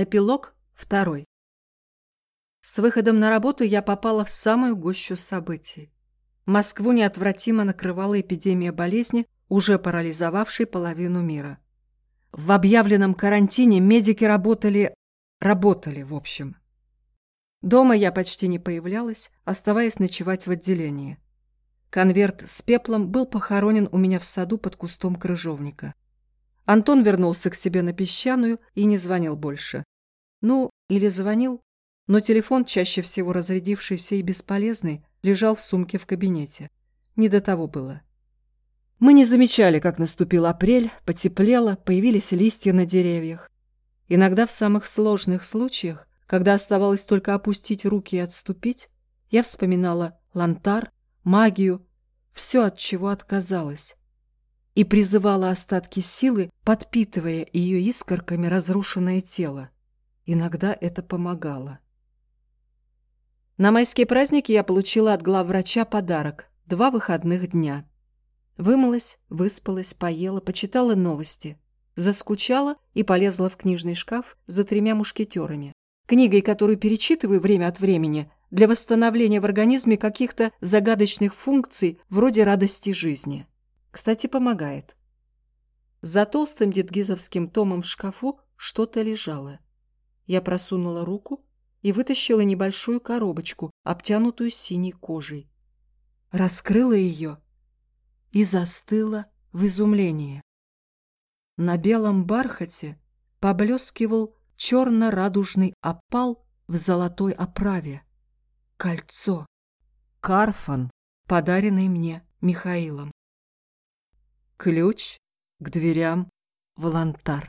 Эпилог второй. С выходом на работу я попала в самую гущу событий. Москву неотвратимо накрывала эпидемия болезни, уже парализовавшей половину мира. В объявленном карантине медики работали... работали, в общем. Дома я почти не появлялась, оставаясь ночевать в отделении. Конверт с пеплом был похоронен у меня в саду под кустом крыжовника. Антон вернулся к себе на песчаную и не звонил больше. Ну, или звонил, но телефон, чаще всего разрядившийся и бесполезный, лежал в сумке в кабинете. Не до того было. Мы не замечали, как наступил апрель, потеплело, появились листья на деревьях. Иногда в самых сложных случаях, когда оставалось только опустить руки и отступить, я вспоминала лантар, магию, все, от чего отказалась и призывала остатки силы, подпитывая ее искорками разрушенное тело. Иногда это помогало. На майские праздники я получила от главврача подарок – два выходных дня. Вымылась, выспалась, поела, почитала новости. Заскучала и полезла в книжный шкаф за тремя мушкетерами. Книгой, которую перечитываю время от времени для восстановления в организме каких-то загадочных функций вроде радости жизни. Кстати, помогает. За толстым дедгизовским томом в шкафу что-то лежало. Я просунула руку и вытащила небольшую коробочку, обтянутую синей кожей. Раскрыла ее и застыла в изумлении. На белом бархате поблескивал черно-радужный опал в золотой оправе. Кольцо. Карфан, подаренный мне Михаилом. Ключ к дверям в Лантар.